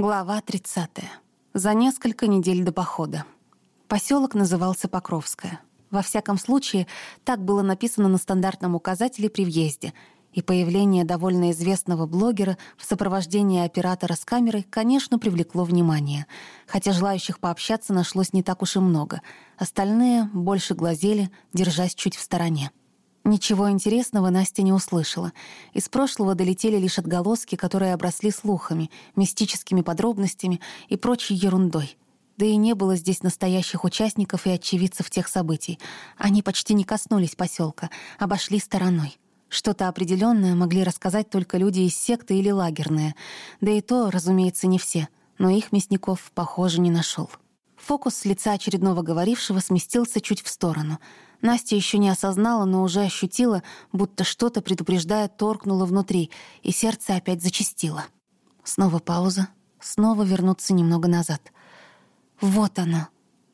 Глава 30. За несколько недель до похода. Поселок назывался Покровское. Во всяком случае, так было написано на стандартном указателе при въезде, и появление довольно известного блогера в сопровождении оператора с камерой, конечно, привлекло внимание, хотя желающих пообщаться нашлось не так уж и много. Остальные больше глазели, держась чуть в стороне. Ничего интересного Настя не услышала. Из прошлого долетели лишь отголоски, которые обросли слухами, мистическими подробностями и прочей ерундой. Да и не было здесь настоящих участников и очевидцев тех событий. Они почти не коснулись поселка, обошли стороной. Что-то определенное могли рассказать только люди из секты или лагерные. Да и то, разумеется, не все. Но их Мясников, похоже, не нашел. Фокус с лица очередного говорившего сместился чуть в сторону — Настя еще не осознала, но уже ощутила, будто что-то, предупреждая, торкнуло внутри, и сердце опять зачастило. Снова пауза, снова вернуться немного назад. Вот оно.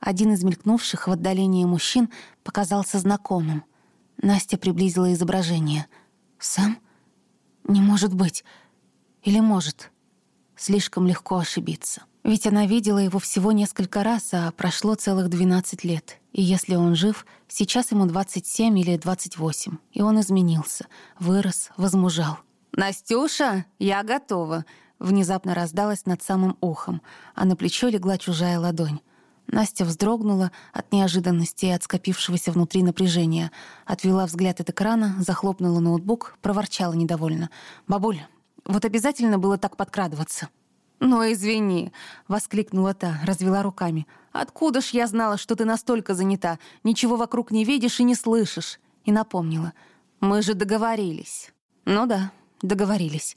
Один из мелькнувших в отдалении мужчин показался знакомым. Настя приблизила изображение. «Сам? Не может быть. Или может?» Слишком легко ошибиться. Ведь она видела его всего несколько раз, а прошло целых 12 лет. И если он жив, сейчас ему 27 или 28. И он изменился, вырос, возмужал. «Настюша, я готова!» Внезапно раздалась над самым ухом, а на плечо легла чужая ладонь. Настя вздрогнула от неожиданности и от скопившегося внутри напряжения. Отвела взгляд от экрана, захлопнула ноутбук, проворчала недовольно. «Бабуль, вот обязательно было так подкрадываться?» «Ну, извини», — воскликнула та, развела руками. «Откуда ж я знала, что ты настолько занята, ничего вокруг не видишь и не слышишь?» И напомнила. «Мы же договорились». «Ну да, договорились.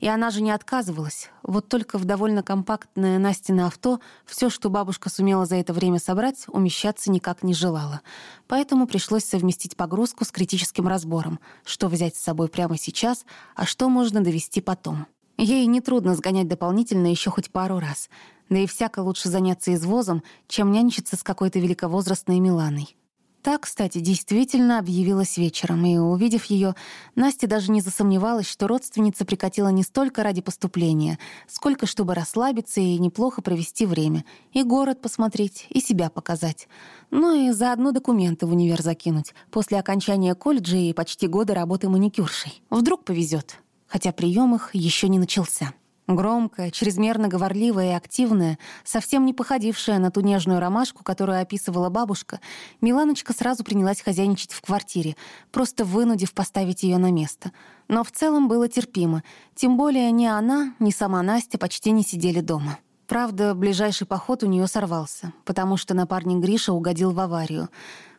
И она же не отказывалась. Вот только в довольно компактное Настино авто все, что бабушка сумела за это время собрать, умещаться никак не желала. Поэтому пришлось совместить погрузку с критическим разбором, что взять с собой прямо сейчас, а что можно довести потом. Ей нетрудно сгонять дополнительно еще хоть пару раз. Да и всяко лучше заняться извозом, чем нянчиться с какой-то великовозрастной Миланой. Так, кстати, действительно объявилась вечером, и, увидев ее, Настя даже не засомневалась, что родственница прикатила не столько ради поступления, сколько чтобы расслабиться и неплохо провести время, и город посмотреть, и себя показать. Ну и заодно документы в универ закинуть после окончания колледжа и почти года работы маникюршей. Вдруг повезет хотя прием их еще не начался. Громкая, чрезмерно говорливая и активная, совсем не походившая на ту нежную ромашку, которую описывала бабушка, Миланочка сразу принялась хозяйничать в квартире, просто вынудив поставить ее на место. Но в целом было терпимо, тем более ни она, ни сама Настя почти не сидели дома. Правда, ближайший поход у нее сорвался, потому что напарник Гриша угодил в аварию.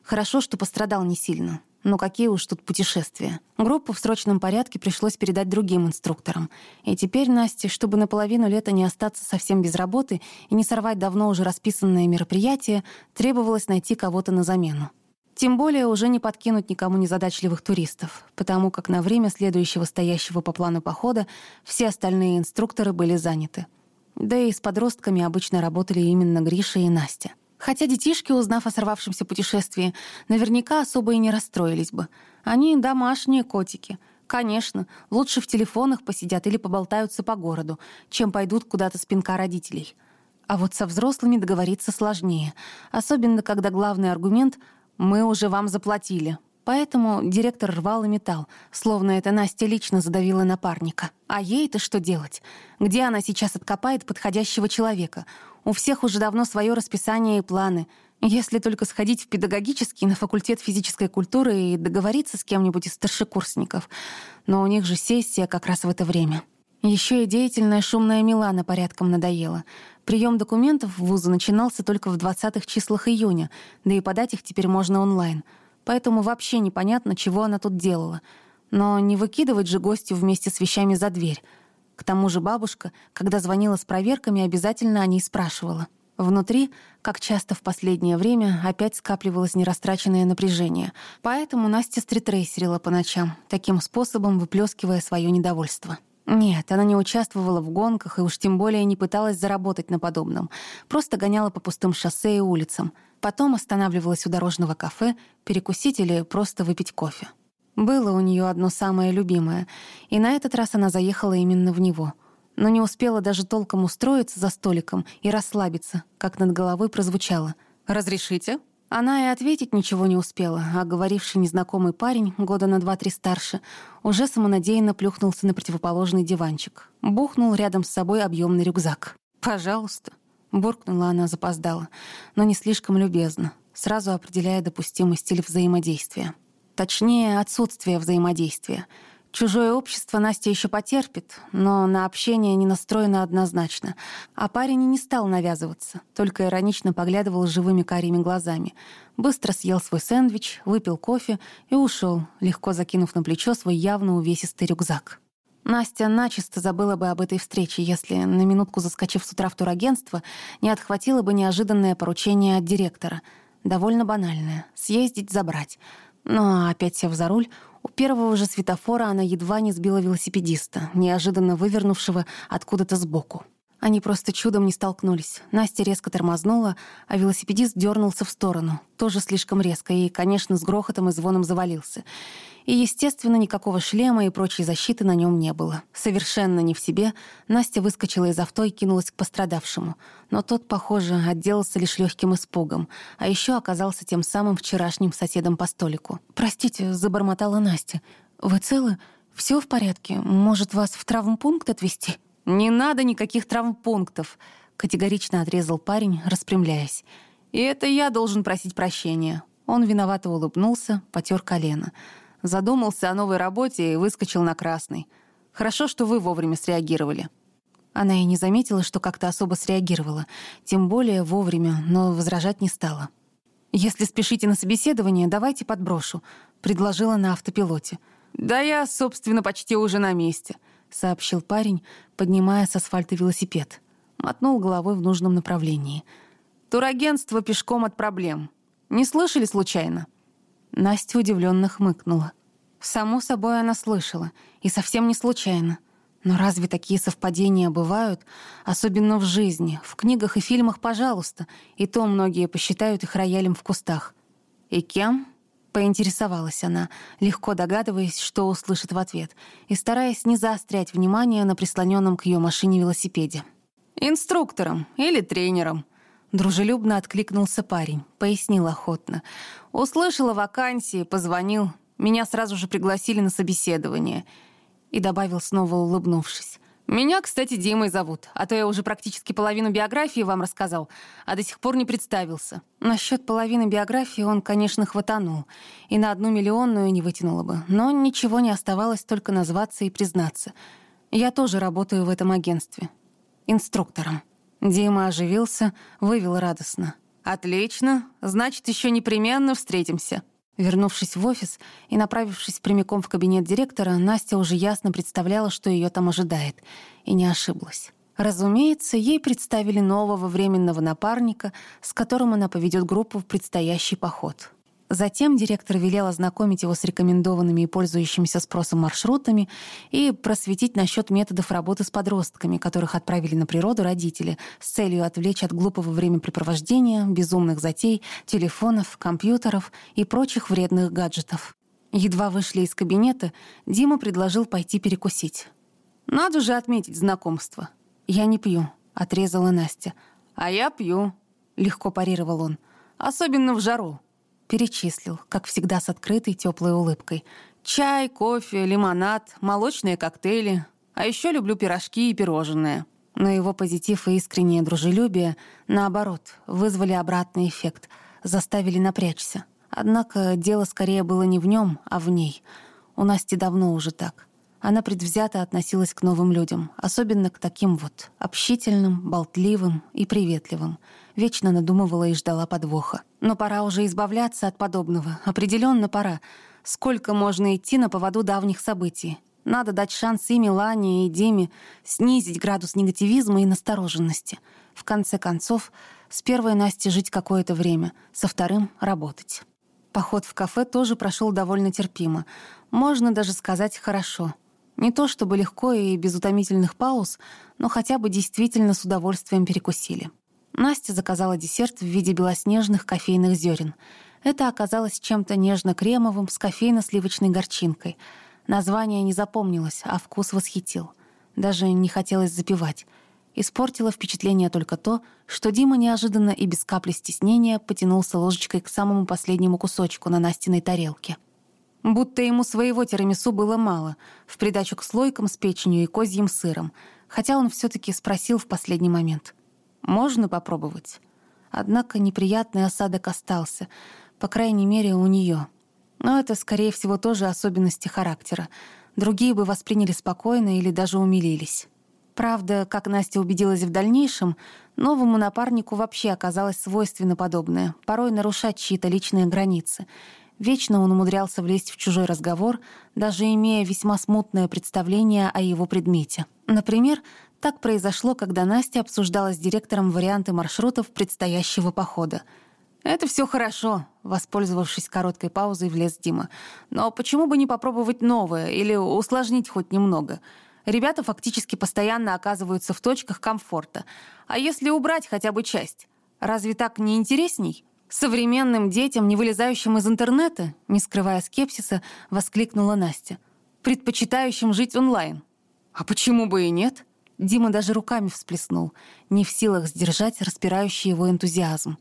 Хорошо, что пострадал не сильно. Но какие уж тут путешествия. Группу в срочном порядке пришлось передать другим инструкторам. И теперь Насте, чтобы на половину лета не остаться совсем без работы и не сорвать давно уже расписанное мероприятие, требовалось найти кого-то на замену. Тем более уже не подкинуть никому незадачливых туристов, потому как на время следующего стоящего по плану похода все остальные инструкторы были заняты. Да и с подростками обычно работали именно Гриша и Настя. Хотя детишки, узнав о сорвавшемся путешествии, наверняка особо и не расстроились бы. Они домашние котики. Конечно, лучше в телефонах посидят или поболтаются по городу, чем пойдут куда-то с пинка родителей. А вот со взрослыми договориться сложнее, особенно когда главный аргумент «мы уже вам заплатили». Поэтому директор рвал и металл, словно это Настя лично задавила напарника. А ей-то что делать? Где она сейчас откопает подходящего человека? У всех уже давно свое расписание и планы. Если только сходить в педагогический на факультет физической культуры и договориться с кем-нибудь из старшекурсников. Но у них же сессия как раз в это время. Еще и деятельная шумная Милана порядком надоела. Прием документов в вузы начинался только в 20-х числах июня, да и подать их теперь можно онлайн. Поэтому вообще непонятно, чего она тут делала. Но не выкидывать же гостю вместе с вещами за дверь — к тому же бабушка, когда звонила с проверками, обязательно о ней спрашивала. Внутри, как часто в последнее время, опять скапливалось нерастраченное напряжение. Поэтому Настя стритрейсерила по ночам, таким способом выплескивая свое недовольство. Нет, она не участвовала в гонках и уж тем более не пыталась заработать на подобном. Просто гоняла по пустым шоссе и улицам. Потом останавливалась у дорожного кафе, перекусить или просто выпить кофе. Было у нее одно самое любимое, и на этот раз она заехала именно в него. но не успела даже толком устроиться за столиком и расслабиться, как над головой прозвучало «Разрешите?». Она и ответить ничего не успела, а говоривший незнакомый парень, года на два-три старше, уже самонадеянно плюхнулся на противоположный диванчик. Бухнул рядом с собой объемный рюкзак. «Пожалуйста», — буркнула она запоздала, но не слишком любезно, сразу определяя допустимый стиль взаимодействия. Точнее, отсутствие взаимодействия — Чужое общество Настя еще потерпит, но на общение не настроена однозначно. А парень и не стал навязываться, только иронично поглядывал живыми карими глазами. Быстро съел свой сэндвич, выпил кофе и ушел, легко закинув на плечо свой явно увесистый рюкзак. Настя начисто забыла бы об этой встрече, если, на минутку заскочив с утра в турагентство, не отхватила бы неожиданное поручение от директора. Довольно банальное — съездить, забрать. Но опять сев за руль, у первого же светофора она едва не сбила велосипедиста, неожиданно вывернувшего откуда-то сбоку. Они просто чудом не столкнулись. Настя резко тормознула, а велосипедист дернулся в сторону. Тоже слишком резко и, конечно, с грохотом и звоном завалился. И, естественно, никакого шлема и прочей защиты на нем не было. Совершенно не в себе, Настя выскочила из авто и кинулась к пострадавшему. Но тот, похоже, отделался лишь легким испугом, а еще оказался тем самым вчерашним соседом по столику. «Простите», — забормотала Настя. «Вы целы? Все в порядке? Может, вас в травмпункт отвезти?» «Не надо никаких травмпунктов», — категорично отрезал парень, распрямляясь. «И это я должен просить прощения». Он виновато улыбнулся, потер колено. Задумался о новой работе и выскочил на красный. Хорошо, что вы вовремя среагировали. Она и не заметила, что как-то особо среагировала. Тем более вовремя, но возражать не стала. «Если спешите на собеседование, давайте подброшу», — предложила на автопилоте. «Да я, собственно, почти уже на месте», — сообщил парень, поднимая с асфальта велосипед. Мотнул головой в нужном направлении. «Турагентство пешком от проблем. Не слышали случайно?» Настя удивленно хмыкнула. Само собой, она слышала, и совсем не случайно. Но разве такие совпадения бывают? Особенно в жизни. В книгах и фильмах, пожалуйста. И то многие посчитают их роялем в кустах. «И кем?» — поинтересовалась она, легко догадываясь, что услышит в ответ, и стараясь не заострять внимание на прислоненном к ее машине велосипеде. «Инструктором или тренером», Дружелюбно откликнулся парень, пояснил охотно. Услышала вакансии, позвонил. Меня сразу же пригласили на собеседование. И добавил, снова улыбнувшись. «Меня, кстати, Димой зовут, а то я уже практически половину биографии вам рассказал, а до сих пор не представился». Насчет половины биографии он, конечно, хватанул, и на одну миллионную не вытянуло бы, но ничего не оставалось, только назваться и признаться. Я тоже работаю в этом агентстве. Инструктором. Дима оживился, вывел радостно. «Отлично, значит, еще непременно встретимся». Вернувшись в офис и направившись прямиком в кабинет директора, Настя уже ясно представляла, что ее там ожидает, и не ошиблась. Разумеется, ей представили нового временного напарника, с которым она поведет группу в предстоящий поход. Затем директор велел ознакомить его с рекомендованными и пользующимися спросом маршрутами и просветить насчет методов работы с подростками, которых отправили на природу родители, с целью отвлечь от глупого времяпрепровождения, безумных затей, телефонов, компьютеров и прочих вредных гаджетов. Едва вышли из кабинета, Дима предложил пойти перекусить. «Надо же отметить знакомство». «Я не пью», — отрезала Настя. «А я пью», — легко парировал он. «Особенно в жару». Перечислил, как всегда с открытой теплой улыбкой. Чай, кофе, лимонад, молочные коктейли. А еще люблю пирожки и пирожные. Но его позитив и искреннее дружелюбие, наоборот, вызвали обратный эффект, заставили напрячься. Однако дело скорее было не в нем, а в ней. У Насти давно уже так. Она предвзято относилась к новым людям, особенно к таким вот, общительным, болтливым и приветливым. Вечно надумывала и ждала подвоха. Но пора уже избавляться от подобного. Определенно пора. Сколько можно идти на поводу давних событий? Надо дать шанс и Милане, и Диме снизить градус негативизма и настороженности. В конце концов, с первой Настей жить какое-то время, со вторым — работать. Поход в кафе тоже прошел довольно терпимо. Можно даже сказать «хорошо». Не то чтобы легко и без утомительных пауз, но хотя бы действительно с удовольствием перекусили. Настя заказала десерт в виде белоснежных кофейных зерен. Это оказалось чем-то нежно-кремовым с кофейно-сливочной горчинкой. Название не запомнилось, а вкус восхитил. Даже не хотелось запивать. Испортило впечатление только то, что Дима неожиданно и без капли стеснения потянулся ложечкой к самому последнему кусочку на Настиной тарелке. Будто ему своего тирамису было мало, в придачу к слойкам с печенью и козьим сыром, хотя он все таки спросил в последний момент. «Можно попробовать?» Однако неприятный осадок остался, по крайней мере, у нее. Но это, скорее всего, тоже особенности характера. Другие бы восприняли спокойно или даже умилились. Правда, как Настя убедилась в дальнейшем, новому напарнику вообще оказалось свойственно подобное, порой нарушать чьи-то личные границы. Вечно он умудрялся влезть в чужой разговор, даже имея весьма смутное представление о его предмете. Например, так произошло, когда Настя обсуждала с директором варианты маршрутов предстоящего похода. «Это все хорошо», — воспользовавшись короткой паузой, влез Дима. «Но почему бы не попробовать новое или усложнить хоть немного?» Ребята фактически постоянно оказываются в точках комфорта. А если убрать хотя бы часть? Разве так не интересней? Современным детям, не вылезающим из интернета, не скрывая скепсиса, воскликнула Настя. Предпочитающим жить онлайн. А почему бы и нет? Дима даже руками всплеснул, не в силах сдержать распирающий его энтузиазм.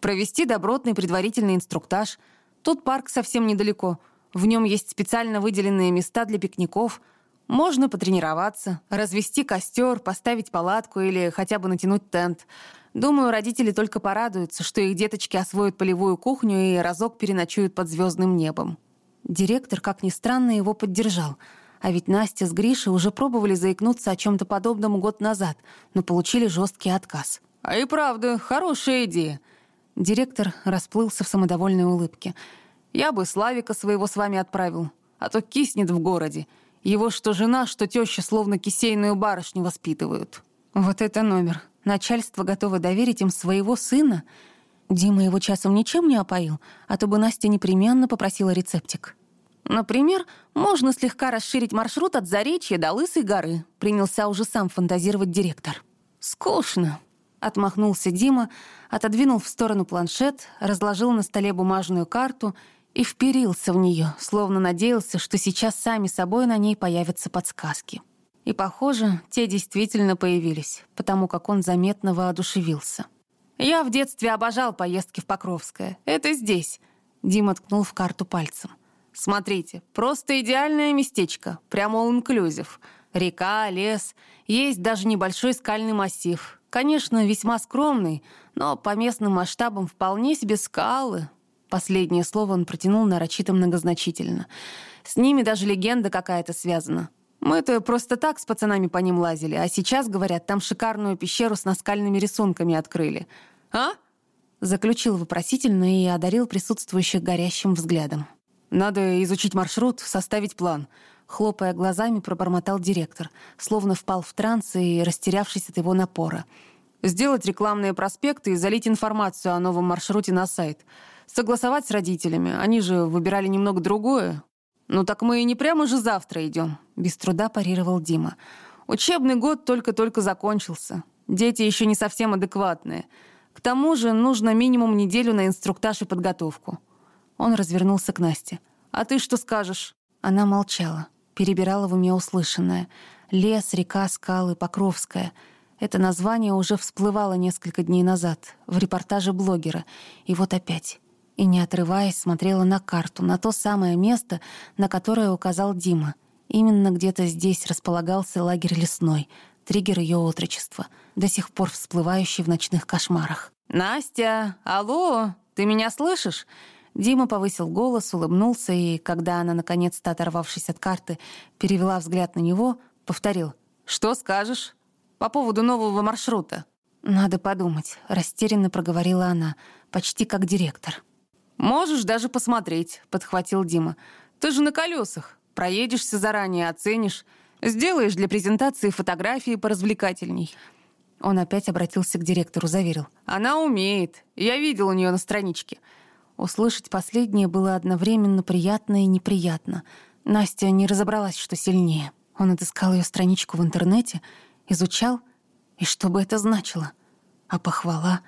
Провести добротный предварительный инструктаж. Тут парк совсем недалеко. В нем есть специально выделенные места для пикников — можно потренироваться, развести костер, поставить палатку или хотя бы натянуть тент. Думаю, родители только порадуются, что их деточки освоят полевую кухню и разок переночуют под звездным небом. Директор, как ни странно, его поддержал. А ведь Настя с Гришей уже пробовали заикнуться о чем-то подобном год назад, но получили жесткий отказ. «А и правда, хорошая идея». Директор расплылся в самодовольной улыбке. «Я бы Славика своего с вами отправил, а то киснет в городе. Его что жена, что теща словно кисейную барышню воспитывают. Вот это номер. Начальство готово доверить им своего сына. Дима его часом ничем не опоил, а то бы Настя непременно попросила рецептик. Например, можно слегка расширить маршрут от Заречья до Лысой горы, принялся уже сам фантазировать директор. «Скучно», — отмахнулся Дима, отодвинул в сторону планшет, разложил на столе бумажную карту — и вперился в нее, словно надеялся, что сейчас сами собой на ней появятся подсказки. И, похоже, те действительно появились, потому как он заметно воодушевился. «Я в детстве обожал поездки в Покровское. Это здесь», — Дима ткнул в карту пальцем. «Смотрите, просто идеальное местечко, прямо all-inclusive. Река, лес, есть даже небольшой скальный массив. Конечно, весьма скромный, но по местным масштабам вполне себе скалы, Последнее слово он протянул нарочито многозначительно. С ними даже легенда какая-то связана. Мы-то просто так с пацанами по ним лазили, а сейчас, говорят, там шикарную пещеру с наскальными рисунками открыли. А? Заключил вопросительно и одарил присутствующих горящим взглядом. «Надо изучить маршрут, составить план», — хлопая глазами, пробормотал директор, словно впал в транс и растерявшись от его напора. «Сделать рекламные проспекты и залить информацию о новом маршруте на сайт — Согласовать с родителями. Они же выбирали немного другое. «Ну так мы и не прямо же завтра идем», — без труда парировал Дима. «Учебный год только-только закончился. Дети еще не совсем адекватные. К тому же нужно минимум неделю на инструктаж и подготовку». Он развернулся к Насте. «А ты что скажешь?» Она молчала, перебирала в уме услышанное. Лес, река, скалы, Покровская. Это название уже всплывало несколько дней назад в репортаже блогера. И вот опять и, не отрываясь, смотрела на карту, на то самое место, на которое указал Дима. Именно где-то здесь располагался лагерь лесной, триггер ее отрочества, до сих пор всплывающий в ночных кошмарах. «Настя! Алло! Ты меня слышишь?» Дима повысил голос, улыбнулся, и, когда она, наконец-то оторвавшись от карты, перевела взгляд на него, повторил. «Что скажешь? По поводу нового маршрута?» «Надо подумать», — растерянно проговорила она, почти как директор. «Можешь даже посмотреть», — подхватил Дима. «Ты же на колесах. Проедешься заранее, оценишь. Сделаешь для презентации фотографии поразвлекательней». Он опять обратился к директору, заверил. «Она умеет. Я видел у нее на страничке». Услышать последнее было одновременно приятно и неприятно. Настя не разобралась, что сильнее. Он отыскал ее страничку в интернете, изучал, и что бы это значило? А похвала?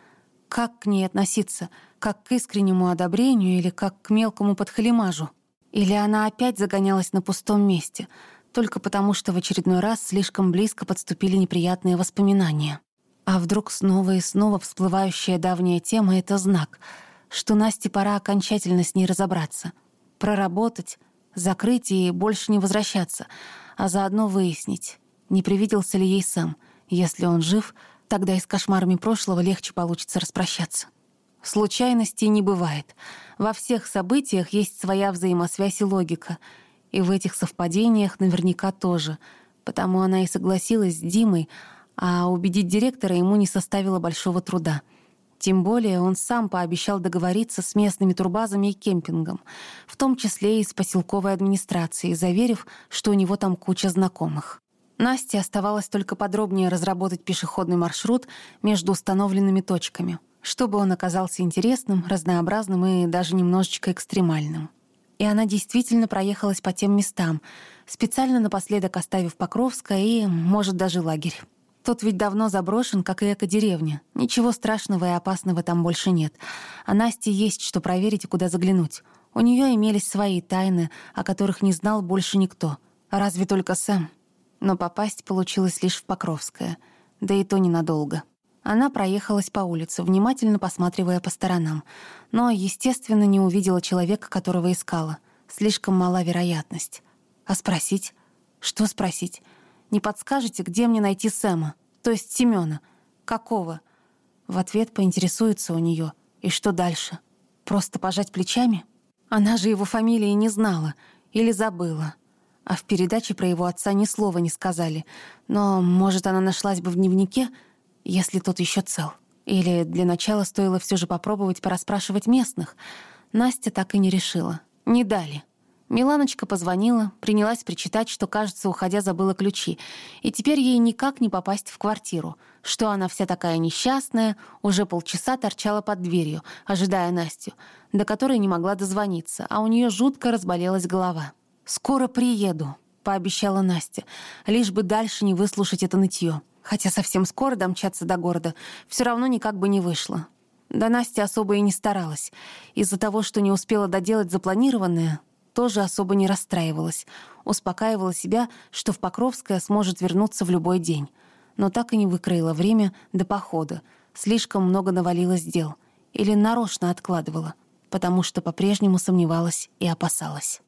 Как к ней относиться? как к искреннему одобрению или как к мелкому подхалимажу. Или она опять загонялась на пустом месте. только потому, что в очередной раз слишком близко подступили неприятные воспоминания. А вдруг снова и снова всплывающая давняя тема — это знак, что Насте пора окончательно с ней разобраться, проработать, закрыть и больше не возвращаться, а заодно выяснить, не привиделся ли ей сам. Если он жив, тогда и с кошмарами прошлого легче получится распрощаться. Случайностей не бывает. Во всех событиях есть своя взаимосвязь и логика. И в этих совпадениях наверняка тоже. Потому она и согласилась с Димой, а убедить директора ему не составило большого труда. Тем более он сам пообещал договориться с местными турбазами и кемпингом, в том числе и с поселковой администрацией, заверив, что у него там куча знакомых. Насте оставалось только подробнее разработать пешеходный маршрут между установленными точками, чтобы он оказался интересным, разнообразным и даже немножечко экстремальным. И она действительно проехалась по тем местам, специально напоследок оставив Покровское и, может, даже лагерь. Тот ведь давно заброшен, как и эко-деревня. Ничего страшного и опасного там больше нет. А Насте есть что проверить и куда заглянуть. У нее имелись свои тайны, о которых не знал больше никто. Разве только Сэм. Но попасть получилось лишь в Покровское. Да и то ненадолго. Она проехалась по улице, внимательно посматривая по сторонам. Но, естественно, не увидела человека, которого искала. Слишком мала вероятность. А спросить? Что спросить? Не подскажете, где мне найти Сэма? То есть Семёна? Какого? В ответ поинтересуется у нее. И что дальше? Просто пожать плечами? Она же его фамилии не знала или забыла. А в передаче про его отца ни слова не сказали. Но, может, она нашлась бы в дневнике, если тот еще цел. Или для начала стоило все же попробовать порасспрашивать местных. Настя так и не решила. Не дали. Миланочка позвонила, принялась причитать, что, кажется, уходя забыла ключи, и теперь ей никак не попасть в квартиру, что она вся такая несчастная, уже полчаса торчала под дверью, ожидая Настю, до которой не могла дозвониться, а у нее жутко разболелась голова. «Скоро приеду», — пообещала Настя, лишь бы дальше не выслушать это нытье. Хотя совсем скоро домчаться до города все равно никак бы не вышло. Да Настя особо и не старалась. Из-за того, что не успела доделать запланированное, тоже особо не расстраивалась. Успокаивала себя, что в Покровское сможет вернуться в любой день. Но так и не выкроила время до похода. Слишком много навалилось дел. Или нарочно откладывала, потому что по-прежнему сомневалась и опасалась.